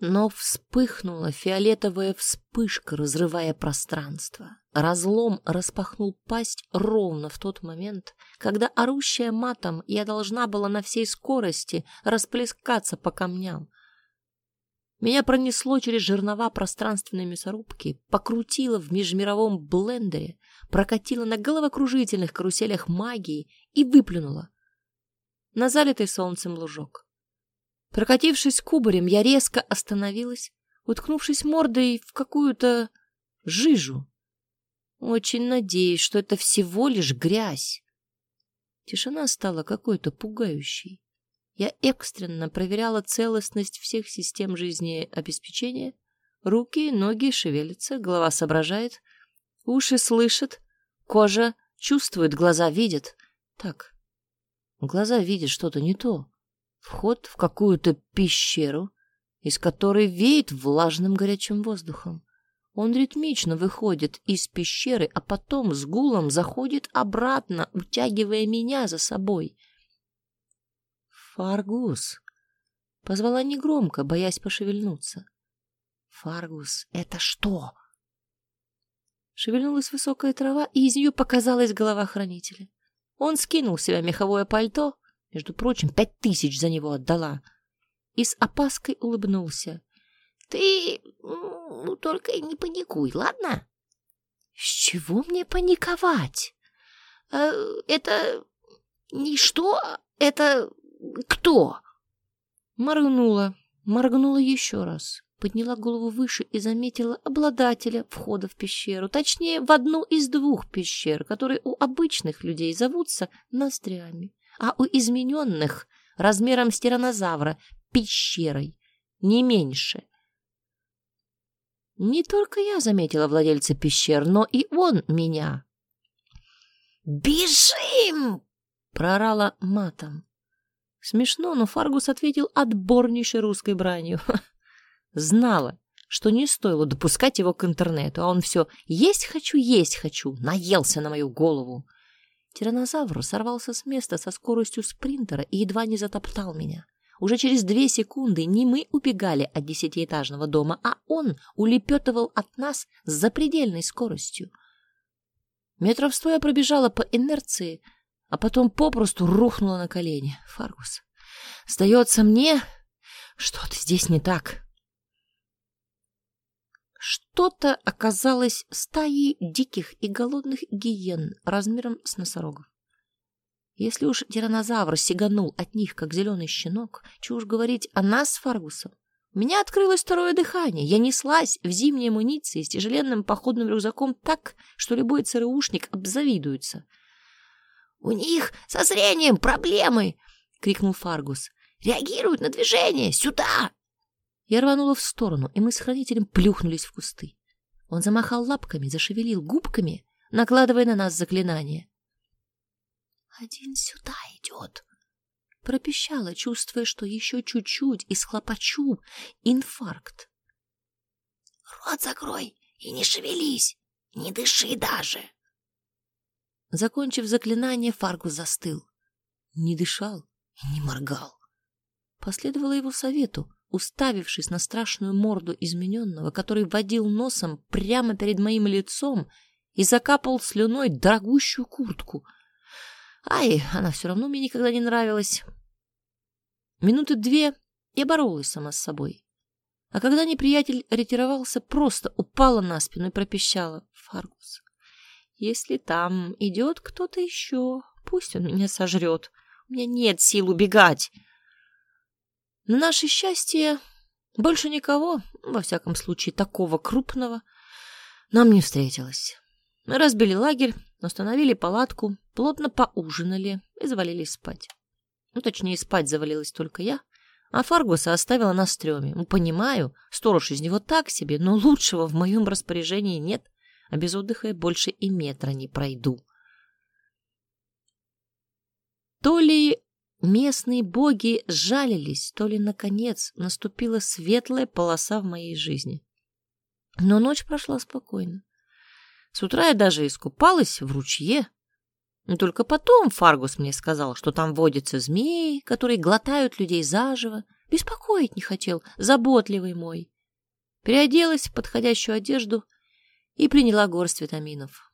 Но вспыхнула фиолетовая вспышка, разрывая пространство. Разлом распахнул пасть ровно в тот момент, когда, орущая матом, я должна была на всей скорости расплескаться по камням. Меня пронесло через жернова пространственной мясорубки, покрутило в межмировом блендере, прокатило на головокружительных каруселях магии и выплюнуло на залитый солнцем лужок. Прокатившись кубарем, я резко остановилась, уткнувшись мордой в какую-то жижу. Очень надеюсь, что это всего лишь грязь. Тишина стала какой-то пугающей. Я экстренно проверяла целостность всех систем жизнеобеспечения. Руки ноги шевелятся, голова соображает, уши слышат, кожа чувствует, глаза видят. Так, глаза видят что-то не то вход в какую-то пещеру, из которой веет влажным горячим воздухом. Он ритмично выходит из пещеры, а потом с гулом заходит обратно, утягивая меня за собой. «Фаргус!» — позвала негромко, боясь пошевельнуться. «Фаргус, это что?» Шевельнулась высокая трава, и из нее показалась голова хранителя. Он скинул с себя меховое пальто, между прочим, пять тысяч за него отдала. И с опаской улыбнулся. — Ты ну, только не паникуй, ладно? — С чего мне паниковать? Э, — Это не что, это кто? Моргнула, моргнула еще раз, подняла голову выше и заметила обладателя входа в пещеру, точнее, в одну из двух пещер, которые у обычных людей зовутся ноздрями а у измененных размером с тиранозавра пещерой, не меньше. Не только я заметила владельца пещер, но и он меня. «Бежим!» — прорала матом. Смешно, но Фаргус ответил отборнейшей русской бранью. Знала, что не стоило допускать его к интернету, а он все «есть хочу, есть хочу» наелся на мою голову. Тиранозавр сорвался с места со скоростью спринтера и едва не затоптал меня. Уже через две секунды не мы убегали от десятиэтажного дома, а он улепетывал от нас с запредельной скоростью. Метров сто я пробежала по инерции, а потом попросту рухнула на колени. Фаргус, сдается мне, что-то здесь не так. Что-то оказалось стаей диких и голодных гиен размером с носорогов. Если уж тиранозавр сиганул от них, как зеленый щенок, чего уж говорить о нас с Фаргусом. У меня открылось второе дыхание. Я неслась в зимней амуниции с тяжеленным походным рюкзаком так, что любой ЦРУшник обзавидуется. — У них со зрением проблемы! — крикнул Фаргус. — Реагируют на движение! Сюда! Я рванула в сторону, и мы с хранителем плюхнулись в кусты. Он замахал лапками, зашевелил губками, накладывая на нас заклинание. «Один сюда идет!» Пропищала, чувствуя, что еще чуть-чуть и схлопочу инфаркт. «Рот закрой и не шевелись, не дыши даже!» Закончив заклинание, Фаргус застыл. Не дышал и не моргал. Последовала его совету, уставившись на страшную морду измененного, который водил носом прямо перед моим лицом и закапал слюной дорогущую куртку. Ай, она все равно мне никогда не нравилась. Минуты две я боролась сама с собой. А когда неприятель ретировался, просто упала на спину и пропищала. Фаргус, если там идет кто-то еще, пусть он меня сожрет. У меня нет сил убегать. На наше счастье, больше никого, во всяком случае такого крупного, нам не встретилось. Мы разбили лагерь, установили палатку, плотно поужинали и завалились спать. Ну, точнее, спать завалилась только я, а Фаргуса оставила на стреме. Ну, понимаю, сторож из него так себе, но лучшего в моем распоряжении нет, а без отдыха я больше и метра не пройду. То ли Местные боги жалились, то ли, наконец, наступила светлая полоса в моей жизни. Но ночь прошла спокойно. С утра я даже искупалась в ручье. Но только потом Фаргус мне сказал, что там водятся змеи, которые глотают людей заживо, Беспокоить не хотел, заботливый мой. Переоделась в подходящую одежду и приняла горсть витаминов.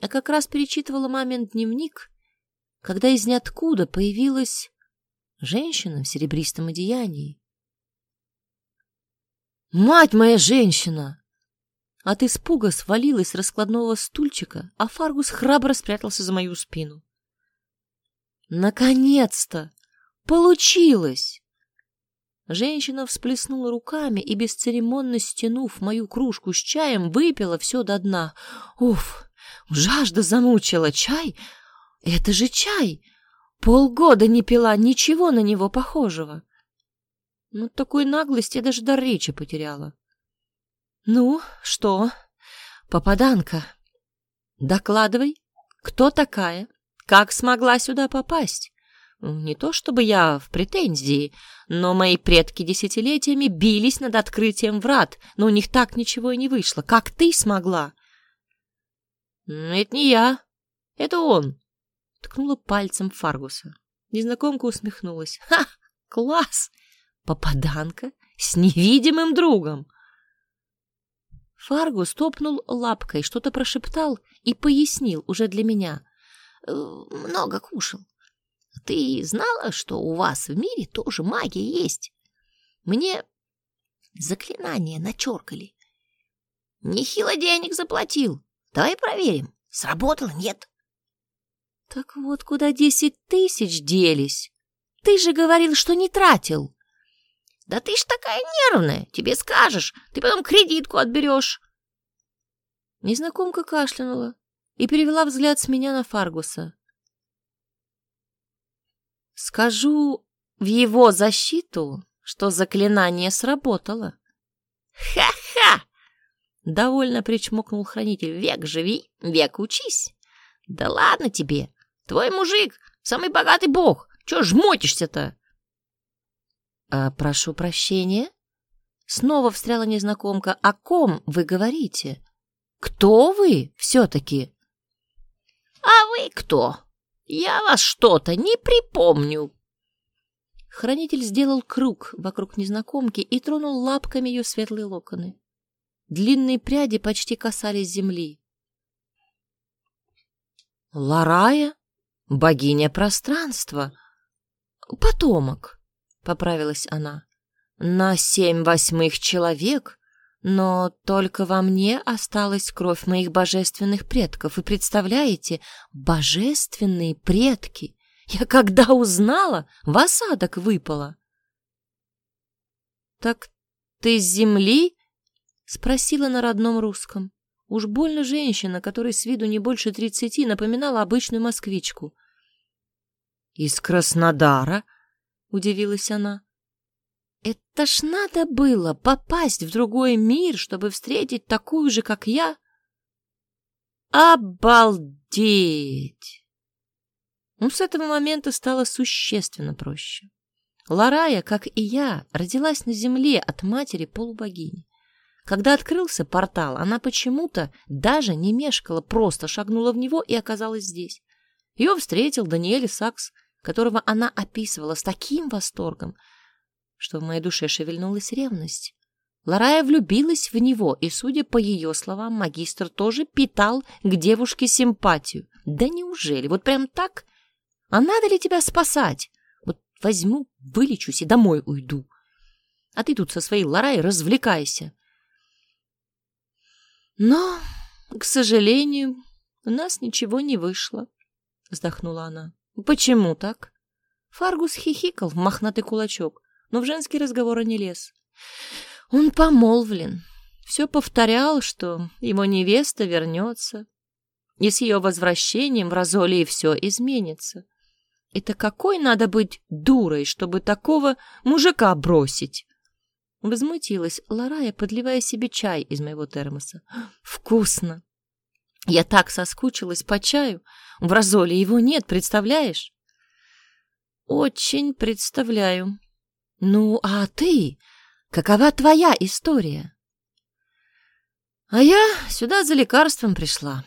А как раз перечитывала мамин дневник, когда из ниоткуда появилась женщина в серебристом одеянии. «Мать моя женщина!» От испуга свалилась с раскладного стульчика, а Фаргус храбро спрятался за мою спину. «Наконец-то! Получилось!» Женщина всплеснула руками и, бесцеремонно стянув мою кружку с чаем, выпила все до дна. Уф, жажда замучила. Чай? Это же чай! Полгода не пила ничего на него похожего. Ну, такой наглости я даже до речи потеряла. Ну, что, попаданка, докладывай, кто такая, как смогла сюда попасть? Не то чтобы я в претензии, но мои предки десятилетиями бились над открытием врат, но у них так ничего и не вышло. Как ты смогла? Это не я, это он. Ткнула пальцем Фаргуса. Незнакомка усмехнулась. Ха, класс! Попаданка с невидимым другом. Фаргус топнул лапкой, что-то прошептал и пояснил уже для меня. «Э, много кушал. Ты знала, что у вас в мире тоже магия есть? Мне заклинание начеркали. Нехило денег заплатил. Давай проверим, сработало, нет? Так вот, куда десять тысяч делись? Ты же говорил, что не тратил. Да ты ж такая нервная, тебе скажешь, ты потом кредитку отберешь. Незнакомка кашлянула и перевела взгляд с меня на Фаргуса. Скажу в его защиту, что заклинание сработало. Ха-ха! Довольно причмокнул хранитель. Век живи, век учись. Да ладно тебе, твой мужик, самый богатый бог. Чего жмотишься-то? А, прошу прощения. Снова встряла незнакомка. О ком вы говорите? Кто вы все-таки? А вы кто? Я вас что-то не припомню. Хранитель сделал круг вокруг незнакомки и тронул лапками ее светлые локоны. Длинные пряди почти касались земли. Ларая, богиня пространства, потомок, поправилась она. На семь восьмых человек но только во мне осталась кровь моих божественных предков. И представляете, божественные предки! Я когда узнала, в осадок выпала. «Так ты с земли?» — спросила на родном русском. Уж больно женщина, которой с виду не больше тридцати, напоминала обычную москвичку. «Из Краснодара?» — удивилась она. Это ж надо было попасть в другой мир, чтобы встретить такую же, как я. Обалдеть! Ну, с этого момента стало существенно проще. Ларая, как и я, родилась на земле от матери полубогини. Когда открылся портал, она почему-то даже не мешкала, просто шагнула в него и оказалась здесь. Ее встретил Даниэль Сакс, которого она описывала с таким восторгом, что в моей душе шевельнулась ревность. Ларая влюбилась в него, и, судя по ее словам, магистр тоже питал к девушке симпатию. Да неужели? Вот прям так? А надо ли тебя спасать? Вот возьму, вылечусь и домой уйду. А ты тут со своей Ларай развлекайся. Но, к сожалению, у нас ничего не вышло, вздохнула она. Почему так? Фаргус хихикал в мохнатый кулачок но в женские разговоры не лез. Он помолвлен, все повторял, что его невеста вернется, и с ее возвращением в Розолии все изменится. Это какой надо быть дурой, чтобы такого мужика бросить? Возмутилась Ларая, подливая себе чай из моего термоса. Вкусно! Я так соскучилась по чаю. В Розоле его нет, представляешь? Очень представляю, ну, а ты? Какова твоя история? А я сюда за лекарством пришла.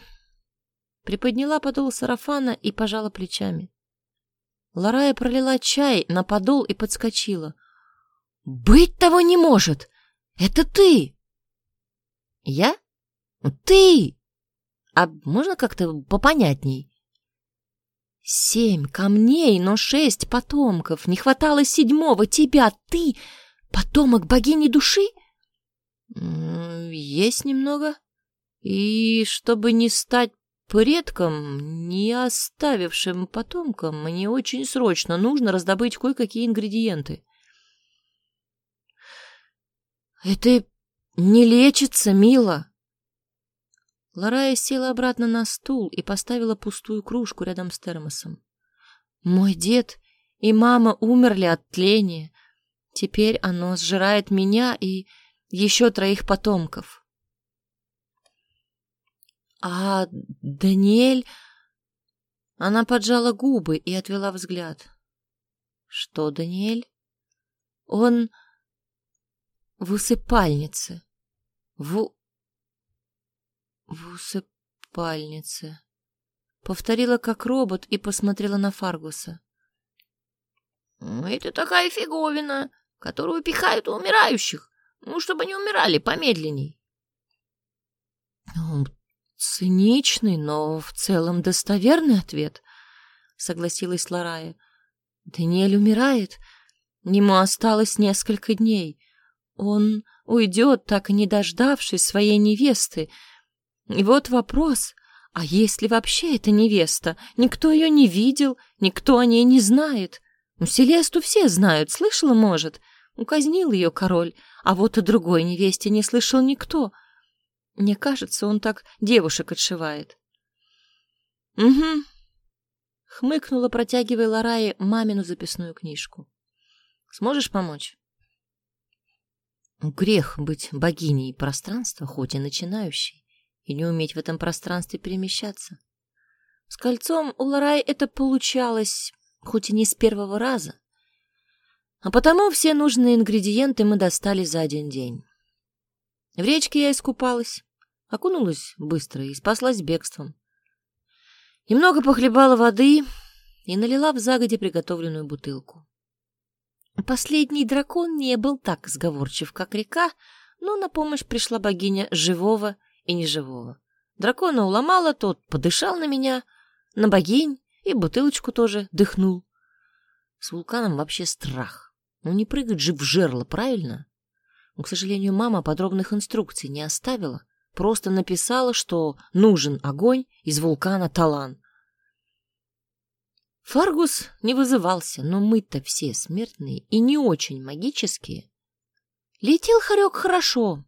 Приподняла подол сарафана и пожала плечами. Ларая пролила чай на подол и подскочила. «Быть того не может! Это ты!» «Я? Ты! А можно как-то попонятней?» «Семь камней, но шесть потомков. Не хватало седьмого тебя. Ты потомок богини души?» «Есть немного. И чтобы не стать предком, не оставившим потомкам, мне очень срочно нужно раздобыть кое-какие ингредиенты». «Это не лечится, мила!» Ларая села обратно на стул и поставила пустую кружку рядом с термосом. «Мой дед и мама умерли от тления. Теперь оно сжирает меня и еще троих потомков». «А Даниэль...» Она поджала губы и отвела взгляд. «Что, Даниэль?» «Он в усыпальнице. В... в усыпальнице. Повторила как робот и посмотрела на Фаргуса. «Это такая фиговина, которую пихают у умирающих, ну, чтобы они умирали помедленней». Ну, циничный, но в целом достоверный ответ, согласилась Ларая. Даниэль умирает. Ему осталось несколько дней. Он уйдет, так и не дождавшись своей невесты. И вот вопрос, а если вообще эта невеста? Никто ее не видел, никто о ней не знает. Ну, Селесту все знают, слышала, может. Указнил ее король, а вот о другой невесте не слышал никто. Мне кажется, он так девушек отшивает. — Угу, — хмыкнула, протягивая Ларае мамину записную книжку. — Сможешь помочь? Грех быть богиней пространства, хоть и начинающей, и не уметь в этом пространстве перемещаться. С кольцом у Ларай это получалось, хоть и не с первого раза. А потому все нужные ингредиенты мы достали за один день. В речке я искупалась, окунулась быстро и спаслась бегством. Немного похлебала воды и налила в загоде приготовленную бутылку. Последний дракон не был так сговорчив, как река, но на помощь пришла богиня живого и неживого. Дракона уломала, тот подышал на меня, на богинь и бутылочку тоже дыхнул. С вулканом вообще страх. Ну не прыгать же в жерло, правильно? Но, к сожалению, мама подробных инструкций не оставила, просто написала, что нужен огонь из вулкана Талан. Фаргус не вызывался, но мы-то все смертные и не очень магические. Летел хорек хорошо.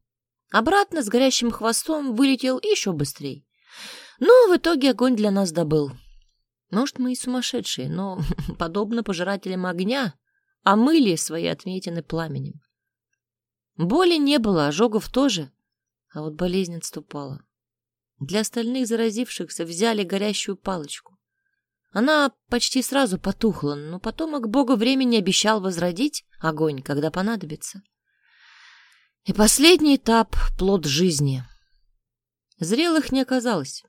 Обратно с горящим хвостом вылетел еще быстрее. Но в итоге огонь для нас добыл. Может, мы и сумасшедшие, но, подобно пожирателям огня, омыли свои отметины пламенем. Боли не было, ожогов тоже, а вот болезнь отступала. Для остальных заразившихся взяли горящую палочку. Она почти сразу потухла, но потомок бога времени обещал возродить огонь, когда понадобится. И последний этап — плод жизни. Зрелых не оказалось.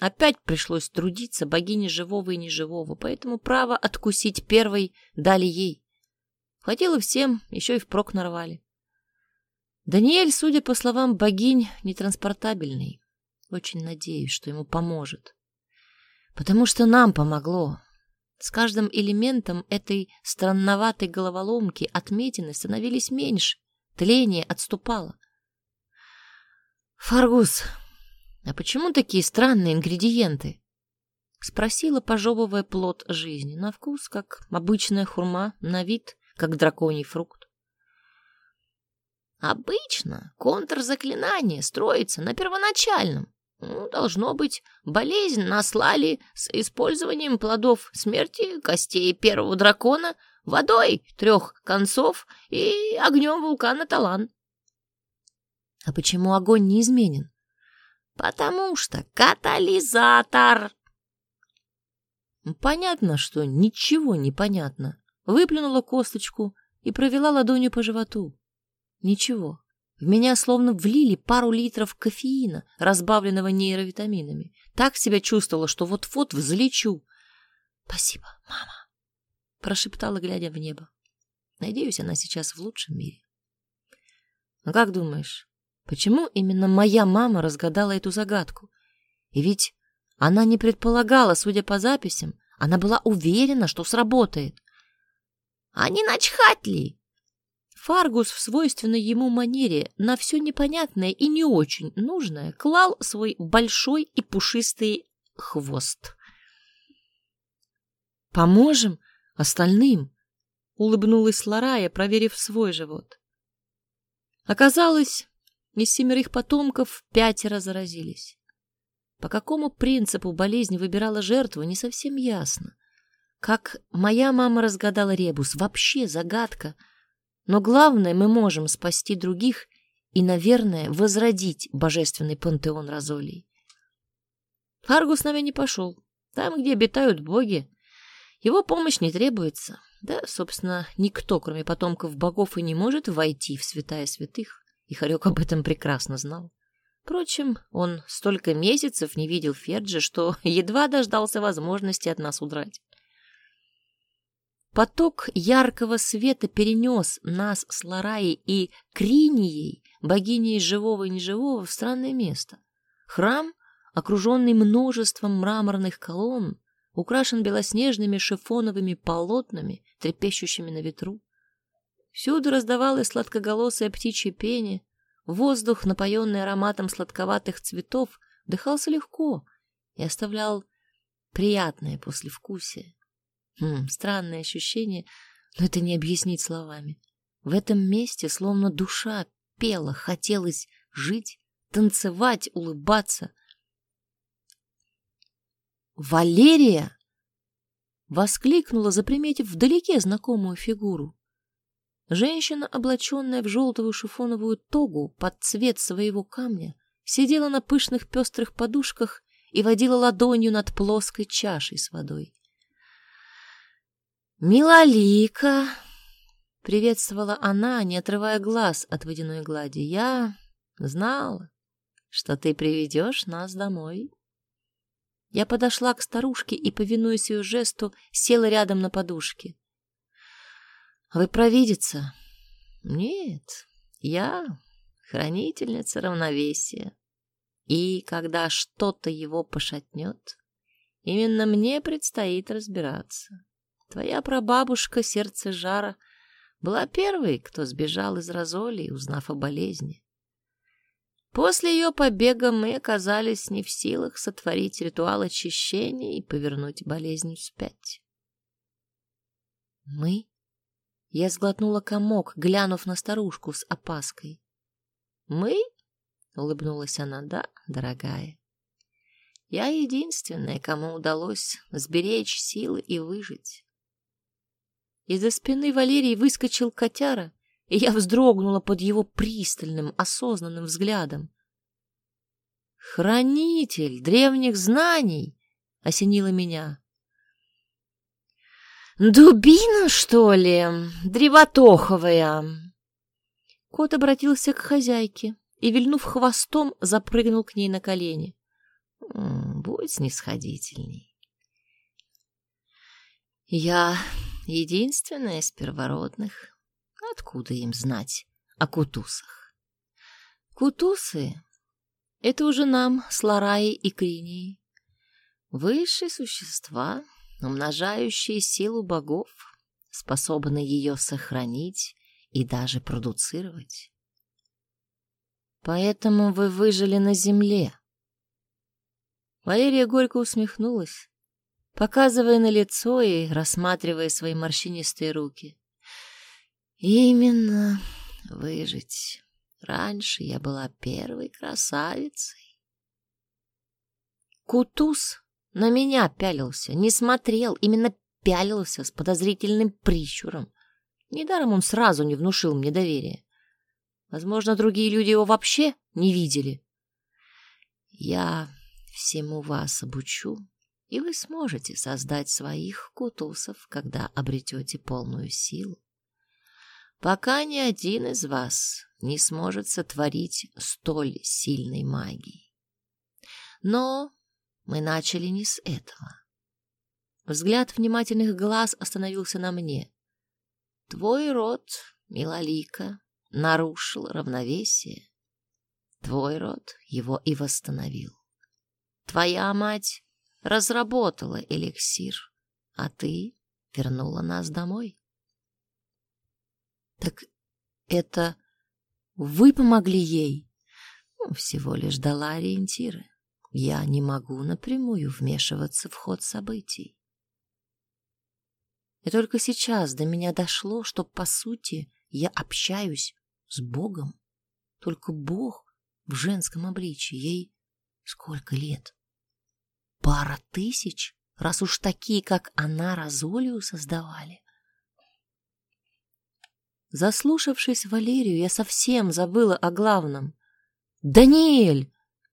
Опять пришлось трудиться богине живого и неживого, поэтому право откусить первой дали ей. Хватило всем, еще и впрок нарвали. Даниэль, судя по словам богинь, нетранспортабельный. Очень надеюсь, что ему поможет. Потому что нам помогло. С каждым элементом этой странноватой головоломки отметины становились меньше, тление отступало. «Фаргус, а почему такие странные ингредиенты?» — спросила, пожевывая плод жизни. На вкус, как обычная хурма, на вид, как драконий фрукт. «Обычно контрзаклинание строится на первоначальном, должно быть, болезнь наслали с использованием плодов смерти, костей первого дракона, водой трех концов и огнем вулкана Талан. А почему огонь не изменен? Потому что катализатор. Понятно, что ничего не понятно. Выплюнула косточку и провела ладонью по животу. Ничего. В меня словно влили пару литров кофеина, разбавленного нейровитаминами. Так себя чувствовала, что вот-вот взлечу. — Спасибо, мама, — прошептала, глядя в небо. Надеюсь, она сейчас в лучшем мире. А как думаешь, почему именно моя мама разгадала эту загадку? И ведь она не предполагала, судя по записям, она была уверена, что сработает. А не начхать ли? Фаргус в свойственной ему манере на все непонятное и не очень нужное клал свой большой и пушистый хвост. «Поможем остальным», — улыбнулась Ларая, проверив свой живот. Оказалось, из семерых потомков пятеро заразились. По какому принципу болезнь выбирала жертву, не совсем ясно. Как моя мама разгадала ребус, вообще загадка. Но главное, мы можем спасти других и, наверное, возродить божественный пантеон Розолий. Фаргус с нами не пошел. Там, где обитают боги, его помощь не требуется. Да, собственно, никто, кроме потомков богов, и не может войти в святая святых. И Харек об этом прекрасно знал. Впрочем, он столько месяцев не видел Ферджи, что едва дождался возможности от нас удрать. Поток яркого света перенес нас с Лараей и Кринией, богиней живого и неживого, в странное место. Храм, окруженный множеством мраморных колонн, украшен белоснежными шифоновыми полотнами, трепещущими на ветру. Всюду раздавалось сладкоголосое птичье пение, Воздух, напоенный ароматом сладковатых цветов, вдыхался легко и оставлял приятное послевкусие. Хм, странное ощущение, но это не объяснить словами. В этом месте словно душа пела, хотелось жить, танцевать, улыбаться. «Валерия!» — воскликнула, заприметив вдалеке знакомую фигуру. Женщина, облаченная в желтую шифоновую тогу под цвет своего камня, сидела на пышных пестрых подушках и водила ладонью над плоской чашей с водой. «Милолика!» — приветствовала она, не отрывая глаз от водяной глади. «Я знала, что ты приведешь нас домой». Я подошла к старушке и, повинуясь ее жесту, села рядом на подушке. Вы провидица? Нет, я хранительница равновесия. И когда что-то его пошатнет, именно мне предстоит разбираться. Твоя прабабушка, сердце жара, была первой, кто сбежал из Розолии, узнав о болезни. После ее побега мы оказались не в силах сотворить ритуал очищения и повернуть болезнь вспять. Мы? Я сглотнула комок, глянув на старушку с опаской. «Мы?» — улыбнулась она. «Да, дорогая. Я единственная, кому удалось сберечь силы и выжить». Из-за спины Валерии выскочил котяра, и я вздрогнула под его пристальным, осознанным взглядом. «Хранитель древних знаний!» — осенило меня. «Дубина, что ли? Древотоховая!» Кот обратился к хозяйке и, вильнув хвостом, запрыгнул к ней на колени. «Будь снисходительней. Я единственная из первородных. Откуда им знать о кутусах? Кутусы — это уже нам с Лараей и Кринией. Высшие существа, умножающие силу богов, способны ее сохранить и даже продуцировать. Поэтому вы выжили на земле. Валерия горько усмехнулась, показывая на лицо и рассматривая свои морщинистые руки. Именно выжить. Раньше я была первой красавицей. Кутуз на меня пялился, не смотрел, именно пялился с подозрительным прищуром. Недаром он сразу не внушил мне доверия. Возможно, другие люди его вообще не видели. Я всему вас обучу, и вы сможете создать своих кутусов, когда обретете полную силу. Пока ни один из вас не сможет сотворить столь сильной магии. Но мы начали не с этого. Взгляд внимательных глаз остановился на мне. Твой род, Милолика, нарушил равновесие. Твой род его и восстановил. Твоя мать разработала эликсир, а ты вернула нас домой. Так это вы помогли ей? Ну, всего лишь дала ориентиры. Я не могу напрямую вмешиваться в ход событий. И только сейчас до меня дошло, что, по сути, я общаюсь с Богом. Только Бог в женском обличии. Ей сколько лет? Пара тысяч? Раз уж такие, как она, Розолию создавали. Заслушавшись Валерию, я совсем забыла о главном. «Даниэль!»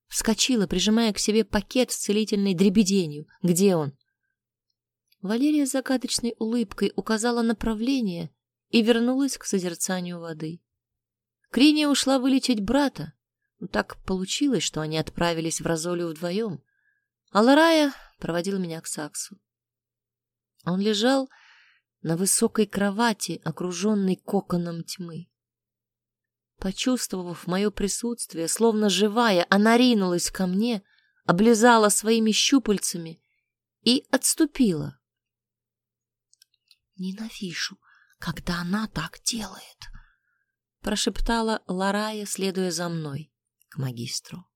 Вскочила, прижимая к себе пакет с целительной дребеденью. «Где он?» Валерия с загадочной улыбкой указала направление и вернулась к созерцанию воды. Криния ушла вылечить брата. Но так получилось, что они отправились в Розолию вдвоем. А Ларая проводил меня к Саксу. Он лежал на высокой кровати, окруженной коконом тьмы. Почувствовав мое присутствие, словно живая, она ринулась ко мне, облизала своими щупальцами и отступила. «Ненавижу, когда она так делает», — прошептала Ларая, следуя за мной к магистру.